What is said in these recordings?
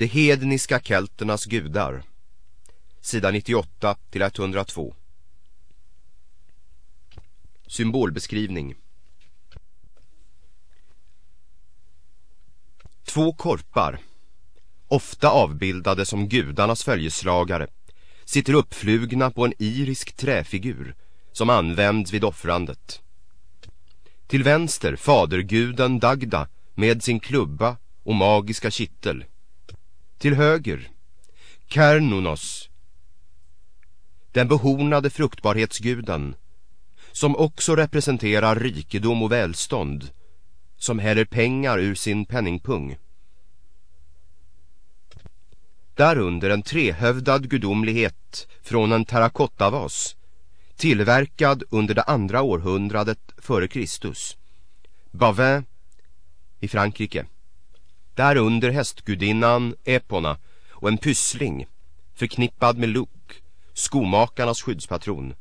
De hedniska kelternas gudar. Sida 98 till 102. Symbolbeskrivning. Två korpar, ofta avbildade som gudarnas följeslagare, sitter uppflugna på en irisk träfigur som används vid offrandet. Till vänster faderguden Dagda med sin klubba och magiska kittel. Till höger Kernunos, den behornade fruktbarhetsguden som också representerar rikedom och välstånd som häller pengar ur sin penningpung. Därunder en trehövdad gudomlighet från en terrakottavas tillverkad under det andra århundradet före Kristus. Bavin i Frankrike. Därunder hästgudinnan Epona och en pyssling förknippad med Luke, skomakarnas skyddspatron.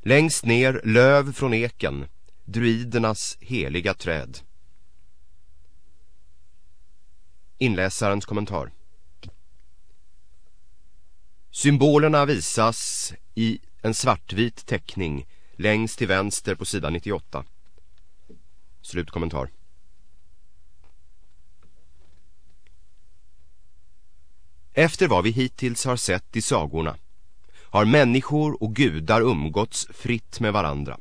Längst ner löv från eken, druidernas heliga träd. Inläsarens kommentar. Symbolerna visas i en svartvit teckning längst till vänster på sidan 98. Slutkommentar. Efter vad vi hittills har sett i sagorna har människor och gudar umgåtts fritt med varandra.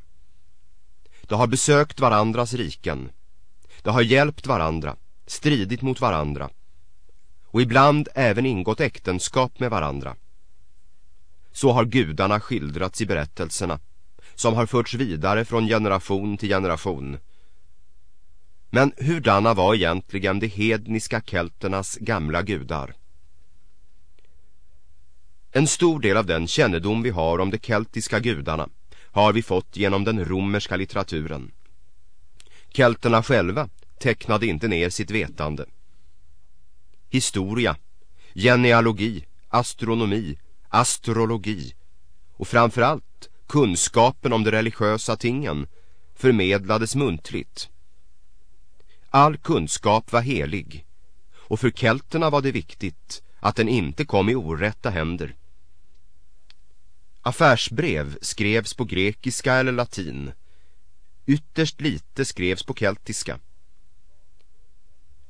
De har besökt varandras riken. De har hjälpt varandra, stridit mot varandra och ibland även ingått äktenskap med varandra. Så har gudarna skildrats i berättelserna som har förts vidare från generation till generation. Men hurdana var egentligen de hedniska kelternas gamla gudar? En stor del av den kännedom vi har om de keltiska gudarna har vi fått genom den romerska litteraturen. Kelterna själva tecknade inte ner sitt vetande. Historia, genealogi, astronomi, astrologi och framförallt kunskapen om de religiösa tingen förmedlades muntligt. All kunskap var helig och för kelterna var det viktigt att den inte kom i orätta händer. Affärsbrev skrevs på grekiska eller latin. Ytterst lite skrevs på keltiska.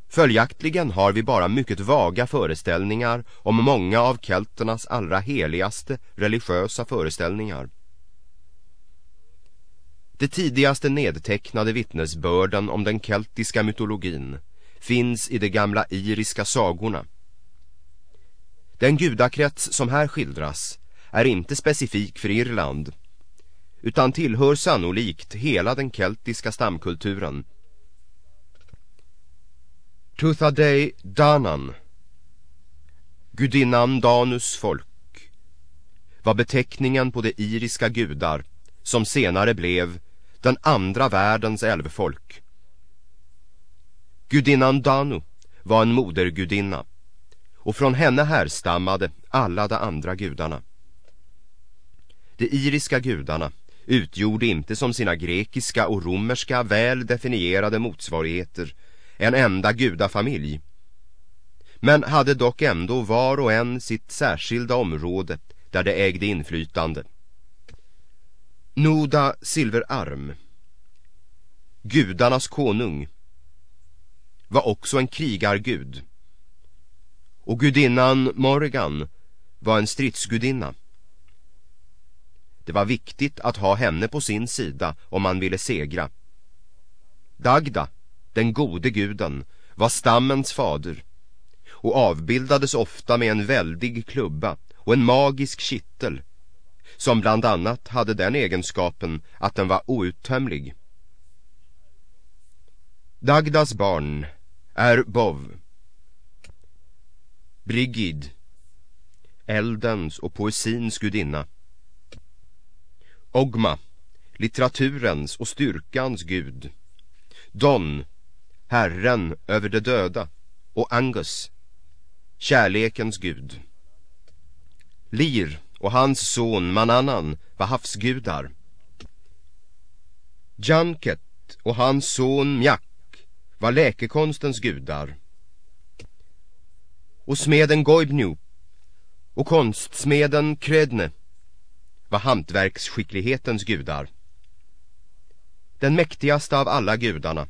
Följaktligen har vi bara mycket vaga föreställningar om många av kelternas allra heligaste religiösa föreställningar. Det tidigaste nedtecknade vittnesbörden om den keltiska mytologin finns i de gamla iriska sagorna. Den gudakrets som här skildras är inte specifik för Irland utan tillhör sannolikt hela den keltiska stamkulturen. Tuthadei Danan Gudinnan Danus folk var beteckningen på de iriska gudar som senare blev den andra världens älvfolk. Gudinnan Danu var en modergudinna och från henne härstammade alla de andra gudarna. De iriska gudarna utgjorde inte som sina grekiska och romerska väl definierade motsvarigheter en enda gudafamilj men hade dock ändå var och en sitt särskilda område där de ägde inflytande. Noda Silverarm, gudarnas konung, var också en krigargud och gudinnan Morgan var en stridsgudinna. Det var viktigt att ha henne på sin sida om man ville segra. Dagda, den gode guden, var stammens fader och avbildades ofta med en väldig klubba och en magisk kittel som bland annat hade den egenskapen att den var outtömlig. Dagdas barn är Bov, Brigid, eldens och poesins gudinna. Ogma, litteraturens och styrkans gud. Don, herren över de döda. Och Angus, kärlekens gud. Lir och hans son Manannan var havsgudar. Janket och hans son Mjak var läkekonstens gudar. och smeden Goibnu och konstsmeden Kredne var hantverksskicklighetens gudar. Den mäktigaste av alla gudarna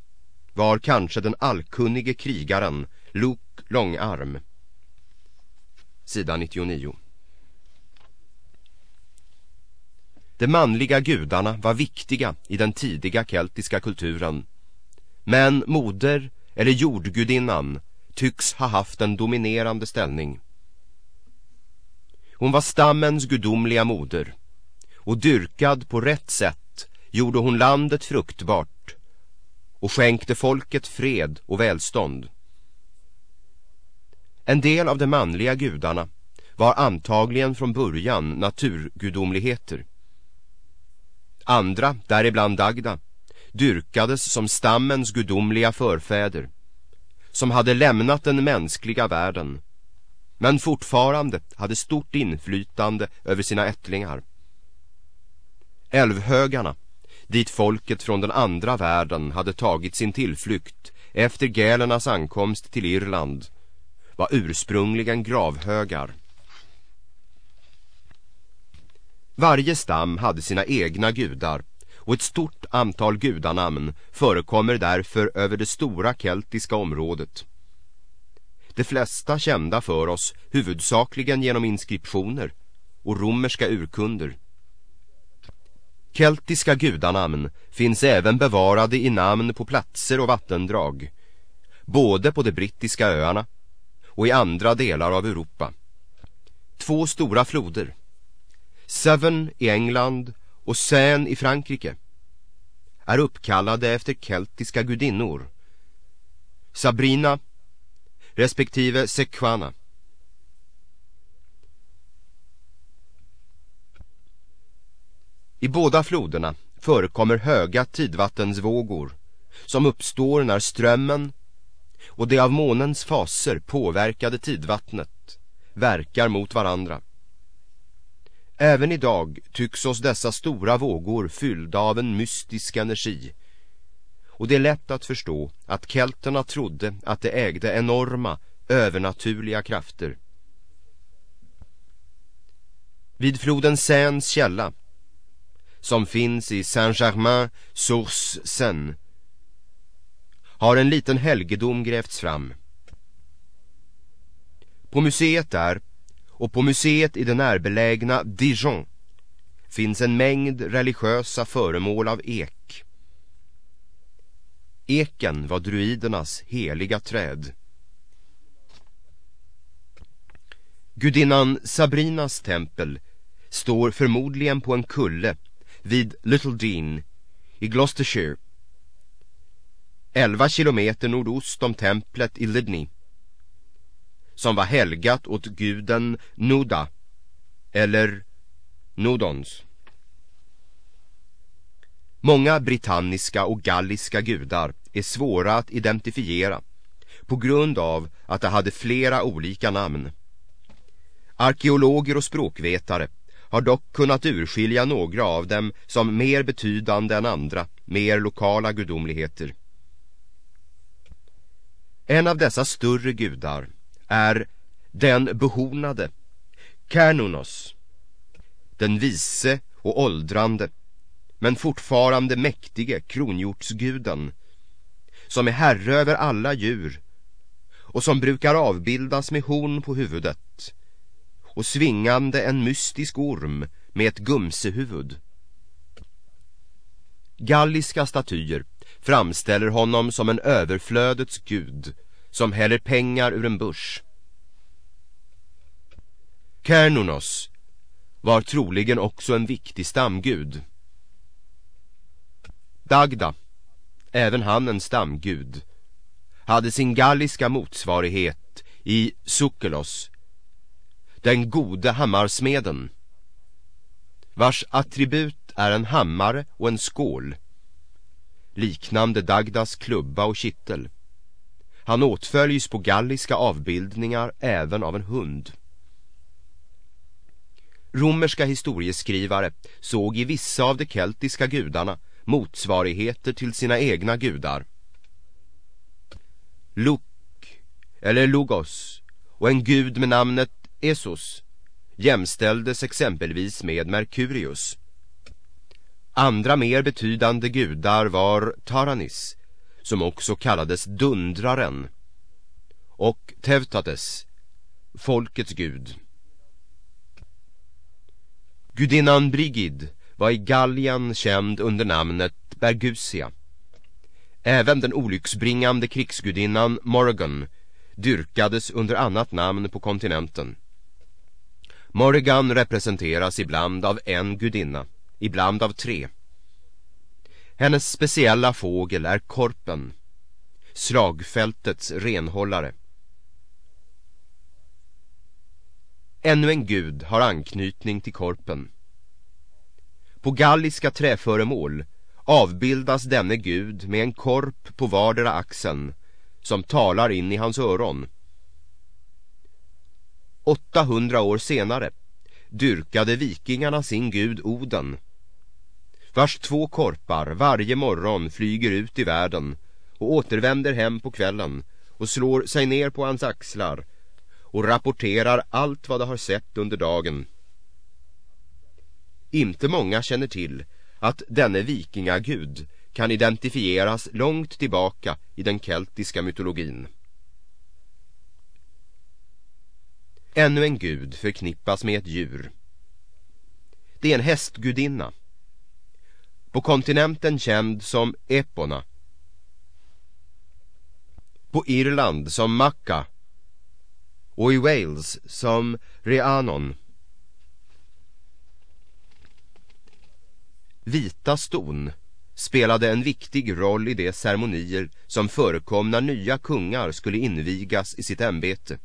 var kanske den allkunnige krigaren Luke Långarm. Sida 99. De manliga gudarna var viktiga i den tidiga keltiska kulturen. Men moder eller jordgudinnan tycks ha haft en dominerande ställning. Hon var stammens gudomliga moder och dyrkad på rätt sätt gjorde hon landet fruktbart och skänkte folket fred och välstånd. En del av de manliga gudarna var antagligen från början naturgudomligheter. Andra, däribland Dagda, dyrkades som stammens gudomliga förfäder som hade lämnat den mänskliga världen men fortfarande hade stort inflytande över sina ättlingar. Älvhögarna, dit folket från den andra världen hade tagit sin tillflykt efter gälernas ankomst till Irland, var ursprungligen gravhögar. Varje stam hade sina egna gudar och ett stort antal gudanamn förekommer därför över det stora keltiska området. De flesta kända för oss huvudsakligen genom inskriptioner och romerska urkunder. Keltiska gudanamn finns även bevarade i namn på platser och vattendrag, både på de brittiska öarna och i andra delar av Europa. Två stora floder, Severn i England och Seine i Frankrike, är uppkallade efter keltiska gudinnor. Sabrina respektive Sequana. I båda floderna förekommer höga tidvattensvågor som uppstår när strömmen och det av månens faser påverkade tidvattnet verkar mot varandra. Även idag tycks oss dessa stora vågor fyllda av en mystisk energi och det är lätt att förstå att kelterna trodde att de ägde enorma, övernaturliga krafter. Vid floden Seines källa, som finns i Saint-Germain-Source-Seine, har en liten helgedom grävts fram. På museet där och på museet i det närbelägna Dijon finns en mängd religiösa föremål av ek. Eken var druidernas heliga träd. Gudinnan Sabrinas tempel står förmodligen på en kulle vid Little Dean i Gloucestershire. 11 kilometer nordost om templet i Lydney som var helgat åt guden Nuda eller Nodons. Många britanniska och galliska gudar är svåra att identifiera på grund av att de hade flera olika namn. Arkeologer och språkvetare har dock kunnat urskilja några av dem som mer betydande än andra, mer lokala gudomligheter. En av dessa större gudar är den behornade, Kernunos, den vise och åldrande, men fortfarande mäktige kronhjortsguden, som är herre över alla djur och som brukar avbildas med horn på huvudet och svingande en mystisk orm med ett gumsehuvud. Galliska statyer framställer honom som en överflödets gud som häller pengar ur en börs. Kernunos var troligen också en viktig stamgud. Dagda, även han en stamgud, hade sin galliska motsvarighet i Sukelos, den gode hammarsmeden, vars attribut är en hammare och en skål, liknande Dagdas klubba och kittel. Han åtföljs på galliska avbildningar även av en hund. Romerska historieskrivare såg i vissa av de keltiska gudarna motsvarigheter till sina egna gudar. Luk eller Logos och en gud med namnet Esos jämställdes exempelvis med Merkurius. Andra mer betydande gudar var Taranis, som också kallades Dundraren, och Tevtates, folkets gud. Gudinnan Brigid var i Gallien känd under namnet Bergusia. Även den olycksbringande krigsgudinnan Morgan dyrkades under annat namn på kontinenten. Morgan representeras ibland av en gudinna, ibland av tre. Hennes speciella fågel är korpen, slagfältets renhållare. Ännu en gud har anknytning till korpen. På galliska träföremål avbildas denne gud med en korp på vardera axeln som talar in i hans öron. 800 år senare dyrkade vikingarna sin gud Oden vars två korpar varje morgon flyger ut i världen och återvänder hem på kvällen och slår sig ner på hans axlar och rapporterar allt vad de har sett under dagen. Inte många känner till att denne vikingagud kan identifieras långt tillbaka i den keltiska mytologin. Ännu en gud förknippas med ett djur. Det är en hästgudinna. På kontinenten känd som Epona. På Irland som Macca. Och i Wales som Rhiannon. Vita ston spelade en viktig roll i de ceremonier som förekom när nya kungar skulle invigas i sitt ämbete.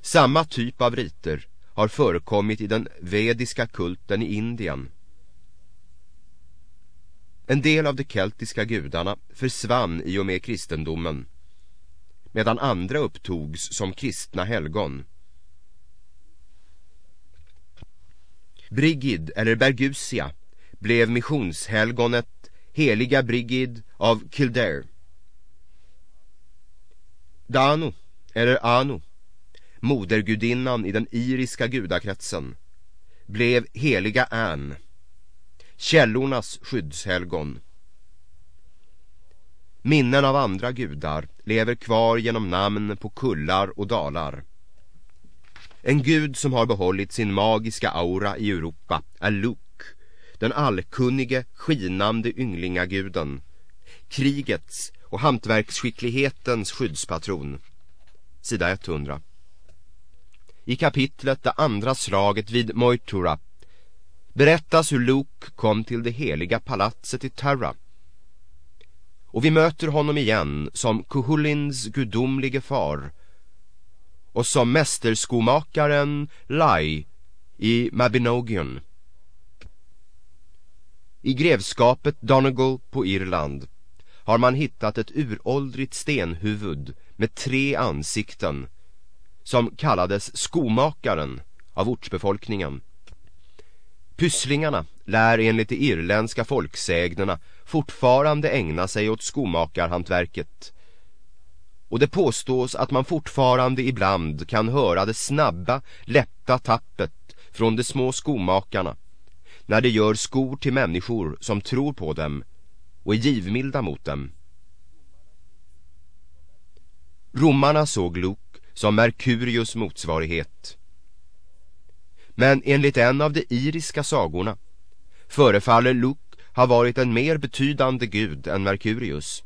Samma typ av riter har förekommit i den vediska kulten i Indien. En del av de keltiska gudarna försvann i och med kristendomen medan andra upptogs som kristna helgon. Brigid eller Bergusia blev missionshelgonet heliga Brigid av Kildare. Dano, eller Anu, modergudinnan i den iriska gudakretsen, blev heliga Anne, källornas skyddshelgon. Minnen av andra gudar lever kvar genom namn på kullar och dalar. En gud som har behållit sin magiska aura i Europa är Luke, den allkunnige, skinande ynglingaguden, krigets och hantverksskicklighetens skyddspatron. Sida 100. I kapitlet Det andra slaget vid Moitura berättas hur Luke kom till det heliga palatset i Terra. Och vi möter honom igen som Kuhulins gudomlige far och som mästerskomakaren Lai i Mabinogion. I grevskapet Donegal på Irland har man hittat ett uråldrigt stenhuvud med tre ansikten som kallades skomakaren av ortsbefolkningen. Pysslingarna lär enligt de irländska folksägnerna fortfarande ägna sig åt skomakarhantverket och det påstås att man fortfarande ibland kan höra det snabba, lätta tappet från de små skomakarna när de gör skor till människor som tror på dem och är givmilda mot dem. Romarna såg Luke som Merkurius motsvarighet. Men enligt en av de iriska sagorna förefaller Luke ha varit en mer betydande gud än Merkurius.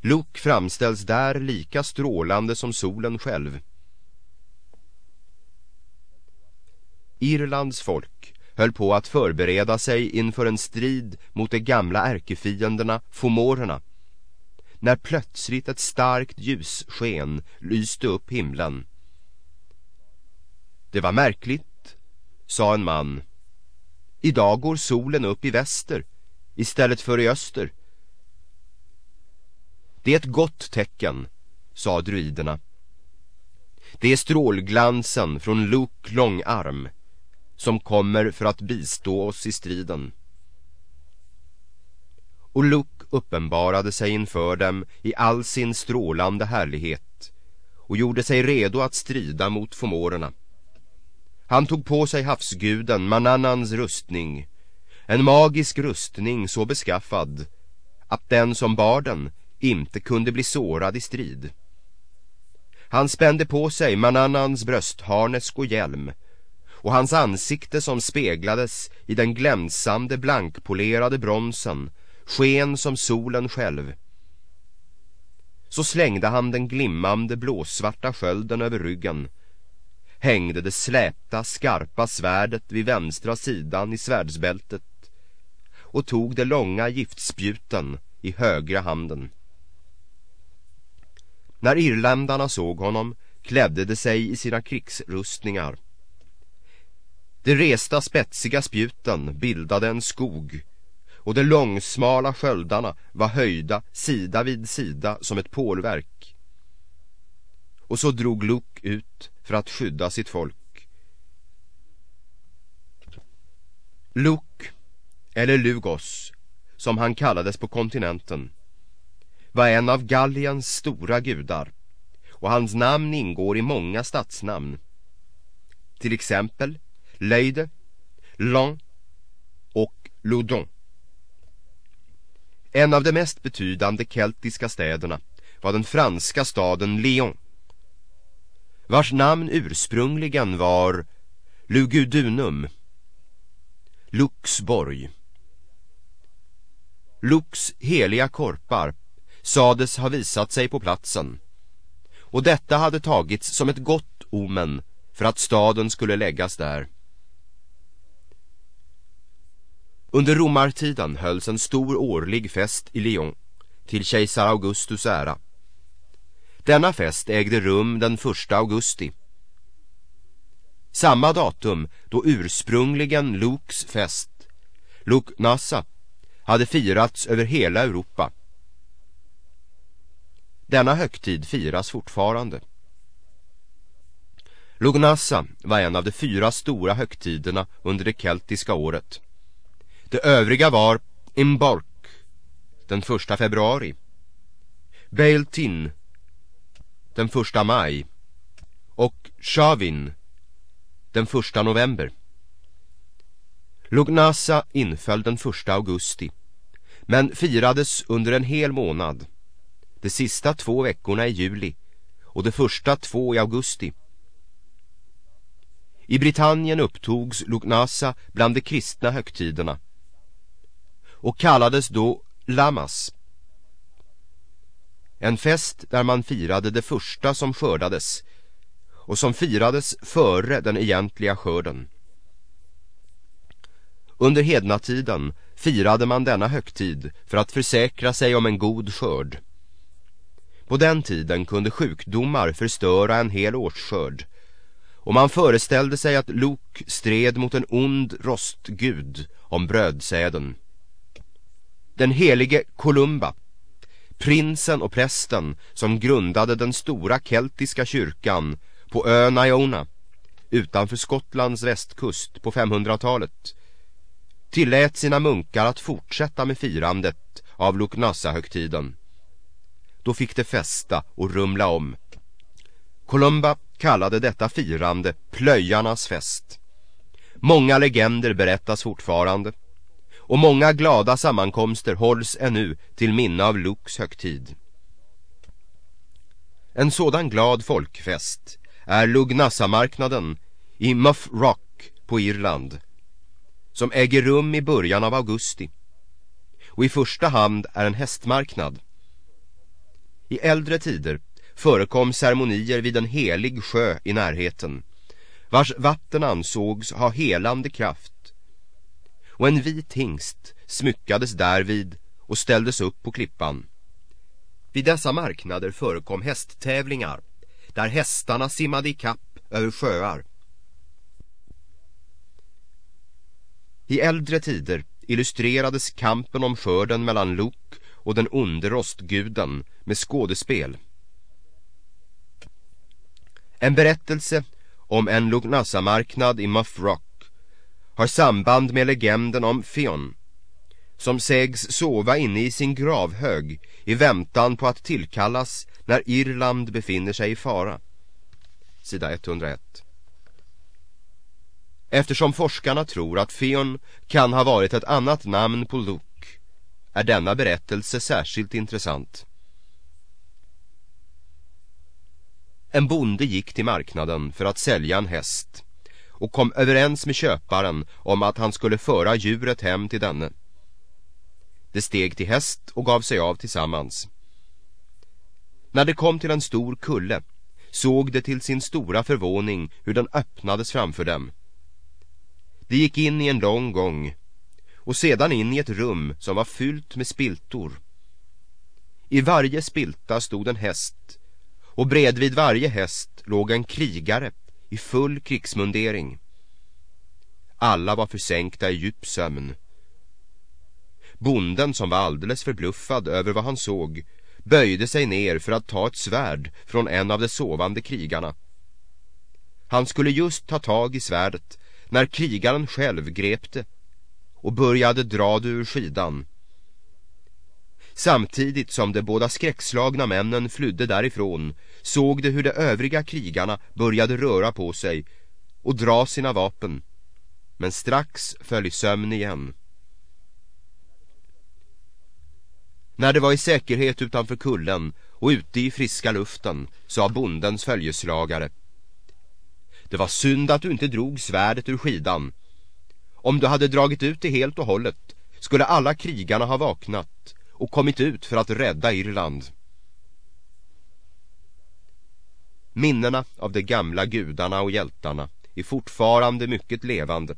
Luke framställs där lika strålande som solen själv. Irlands folk höll på att förbereda sig inför en strid mot de gamla ärkefienderna, fomorerna när plötsligt ett starkt ljussken lyste upp himlen. Det var märkligt, sa en man. Idag går solen upp i väster istället för i öster. Det är ett gott tecken, sa druiderna. Det är strålglansen från Luke Långarm som kommer för att bistå oss i striden. Och Luke uppenbarade sig inför dem i all sin strålande härlighet och gjorde sig redo att strida mot fomorerna. Han tog på sig havsguden Manannans rustning, en magisk rustning så beskaffad att den som bar den inte kunde bli sårad i strid. Han spände på sig Manannans bröstharnesk och hjälm och hans ansikte som speglades i den glänsande blankpolerade bronsen sken som solen själv. Så slängde han den glimmande blåsvarta skölden över ryggen hängde det släta, skarpa svärdet vid vänstra sidan i svärdsbältet och tog det långa giftspjuten i högra handen. När irländarna såg honom klädde de sig i sina krigsrustningar. De resta spetsiga spjuten bildade en skog och de långsmala sköldarna var höjda sida vid sida som ett pålverk. Och så drog Luke ut för att skydda sitt folk. Luke, eller Lugos, som han kallades på kontinenten, var en av Galliens stora gudar och hans namn ingår i många stadsnamn. Till exempel Leide, Lan och Loudon. En av de mest betydande keltiska städerna var den franska staden Lyon vars namn ursprungligen var Lugudunum, Luxborg. Lux heliga korpar sades ha visat sig på platsen och detta hade tagits som ett gott omen för att staden skulle läggas där. Under romartiden hölls en stor årlig fest i Lyon till kejsar Augustus ära. Denna fest ägde rum den 1 augusti. Samma datum då ursprungligen Luks fest, Luk Nassa, hade firats över hela Europa. Denna högtid firas fortfarande. Lugnassa var en av de fyra stora högtiderna under det keltiska året. Det övriga var Imbork den första februari, Bailtin den första maj och Shavin den första november. Lugnasa inföll den första augusti men firades under en hel månad. De sista två veckorna i juli och de första två i augusti. I Britannien upptogs Lugnasa bland de kristna högtiderna och kallades då Lamas en fest där man firade det första som skördades och som firades före den egentliga skörden. Under hednatiden firade man denna högtid för att försäkra sig om en god skörd. På den tiden kunde sjukdomar förstöra en hel årsskörd och man föreställde sig att Lok stred mot en ond rostgud om brödsäden. Den helige Columba, prinsen och prästen som grundade den stora keltiska kyrkan på ön Iona utanför Skottlands västkust på 500-talet tillät sina munkar att fortsätta med firandet av Luknassa-högtiden. Då fick det festa och rumla om. Columba kallade detta firande plöjarnas fest. Många legender berättas fortfarande och många glada sammankomster hålls ännu till minne av Lux högtid. En sådan glad folkfest är Lugnassa-marknaden i Muff Rock på Irland som äger rum i början av augusti och i första hand är en hästmarknad. I äldre tider förekom ceremonier vid en helig sjö i närheten vars vatten ansågs ha helande kraft och en vit hingst smyckades därvid och ställdes upp på klippan. Vid dessa marknader förekom hästtävlingar där hästarna simmade i kapp över sjöar. I äldre tider illustrerades kampen om skörden mellan Lok och den onde rostguden med skådespel. En berättelse om en Lugnasa-marknad i Muff Rock har samband med legenden om Fion som sägs sova inne i sin gravhög i väntan på att tillkallas när Irland befinner sig i fara. Sida 101. Eftersom forskarna tror att Fion kan ha varit ett annat namn på Luke är denna berättelse särskilt intressant. En bonde gick till marknaden för att sälja en häst och kom överens med köparen om att han skulle föra djuret hem till denne. Det steg till häst och gav sig av tillsammans. När det kom till en stor kulle såg det till sin stora förvåning hur den öppnades framför dem. Det gick in i en lång gång och sedan in i ett rum som var fyllt med spiltor. I varje spilta stod en häst och bredvid varje häst låg en krigare i full krigsmundering. Alla var försänkta i djup sömn. Bonden som var alldeles förbluffad över vad han såg böjde sig ner för att ta ett svärd från en av de sovande krigarna. Han skulle just ta tag i svärdet när krigaren själv grep det och började dra det ur skidan. Samtidigt som de båda skräckslagna männen flydde därifrån såg de hur de övriga krigarna började röra på sig och dra sina vapen, men strax föll i sömn igen. När det var i säkerhet utanför kullen och ute i friska luften sa bondens följeslagare Det var synd att du inte drog svärdet ur skidan. Om du hade dragit ut det helt och hållet skulle alla krigarna ha vaknat och kommit ut för att rädda Irland. Minnena av de gamla gudarna och hjältarna är fortfarande mycket levande,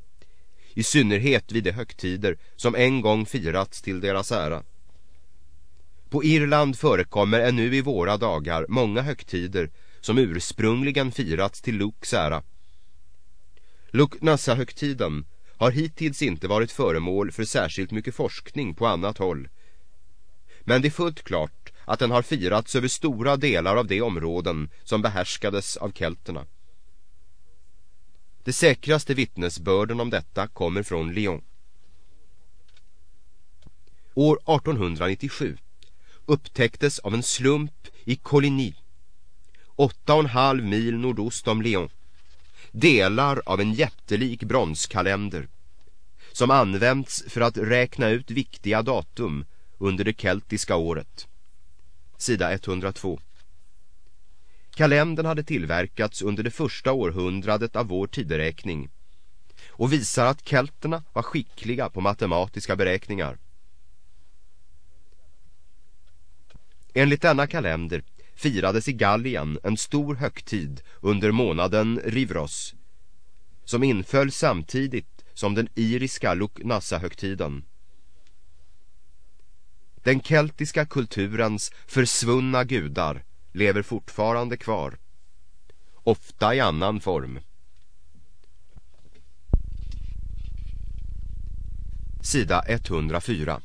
i synnerhet vid de högtider som en gång firats till deras ära. På Irland förekommer ännu i våra dagar många högtider som ursprungligen firats till Lukes ära. Luknassa-högtiden har hittills inte varit föremål för särskilt mycket forskning på annat håll. Men det är fullt klart att den har firats över stora delar av de områden som behärskades av kelterna. Det säkraste vittnesbörden om detta kommer från Lyon. År 1897 upptäcktes av en slump i Coligny, åtta och en halv mil nordost om Lyon, delar av en jättelik bronskalender som använts för att räkna ut viktiga datum under det keltiska året. Sida 102. Kalendern hade tillverkats under det första århundradet av vår tideräkning och visar att kelterna var skickliga på matematiska beräkningar. Enligt denna kalender firades i Gallien en stor högtid under månaden Rivros som inföll samtidigt som den iriska Luknassa-högtiden. Den keltiska kulturens försvunna gudar lever fortfarande kvar, ofta i annan form. Sida 104